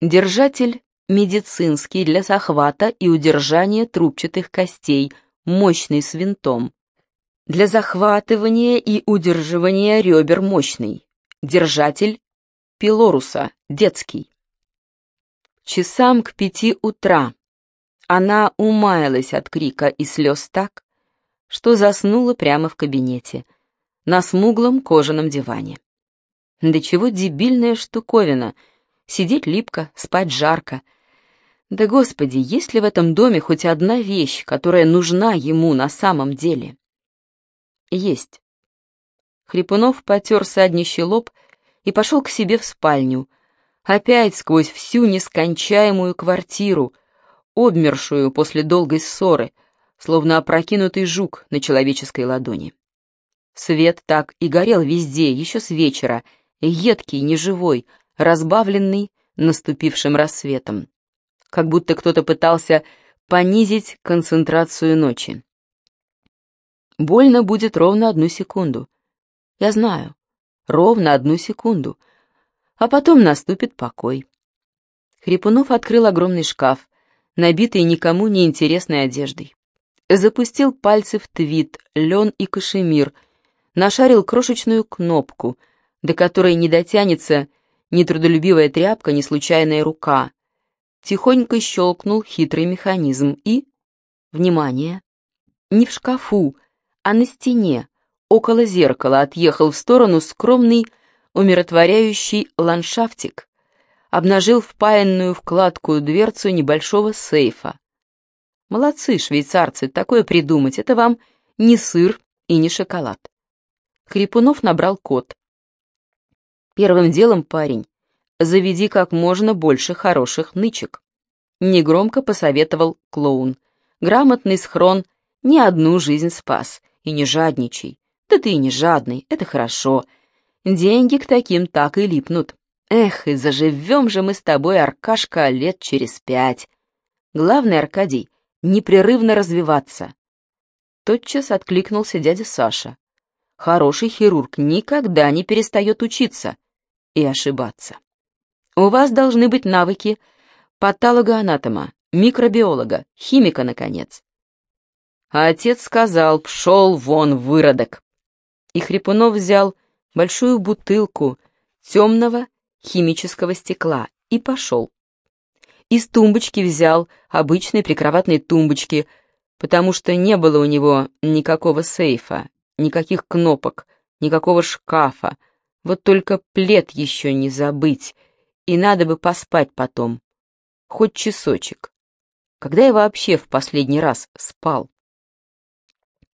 Держатель медицинский для захвата и удержания трубчатых костей, мощный с винтом. Для захватывания и удерживания ребер мощный. Держатель пилоруса, детский. Часам к пяти утра она умаялась от крика и слез так, что заснула прямо в кабинете, на смуглом кожаном диване. Да чего дебильная штуковина, сидеть липко, спать жарко. Да господи, есть ли в этом доме хоть одна вещь, которая нужна ему на самом деле? Есть. Хрипунов потер саднищий лоб и пошел к себе в спальню, опять сквозь всю нескончаемую квартиру, обмершую после долгой ссоры, словно опрокинутый жук на человеческой ладони. Свет так и горел везде, еще с вечера, едкий, неживой, разбавленный наступившим рассветом. Как будто кто-то пытался понизить концентрацию ночи. Больно будет ровно одну секунду. Я знаю, ровно одну секунду. А потом наступит покой. Хрипунов открыл огромный шкаф, набитый никому не интересной одеждой. Запустил пальцы в твит, лен и кашемир, нашарил крошечную кнопку, до которой не дотянется ни трудолюбивая тряпка, ни случайная рука. Тихонько щелкнул хитрый механизм и... Внимание! Не в шкафу, а на стене, около зеркала, отъехал в сторону скромный, умиротворяющий ландшафтик, обнажил впаянную вкладку дверцу небольшого сейфа. Молодцы, швейцарцы, такое придумать, это вам не сыр и не шоколад. Хрипунов набрал код. Первым делом, парень, заведи как можно больше хороших нычек. Негромко посоветовал клоун. Грамотный схрон не одну жизнь спас. И не жадничай. Да ты и не жадный, это хорошо. Деньги к таким так и липнут. Эх, и заживем же мы с тобой, Аркашка, лет через пять. Главное, Аркадий, непрерывно развиваться. Тотчас откликнулся дядя Саша. Хороший хирург никогда не перестает учиться и ошибаться. У вас должны быть навыки патологоанатома, микробиолога, химика, наконец. А отец сказал, пшел вон, выродок. И Хрипунов взял большую бутылку темного химического стекла и пошел. Из тумбочки взял обычной прикроватной тумбочки, потому что не было у него никакого сейфа, никаких кнопок, никакого шкафа, вот только плед еще не забыть, и надо бы поспать потом, хоть часочек. Когда я вообще в последний раз спал?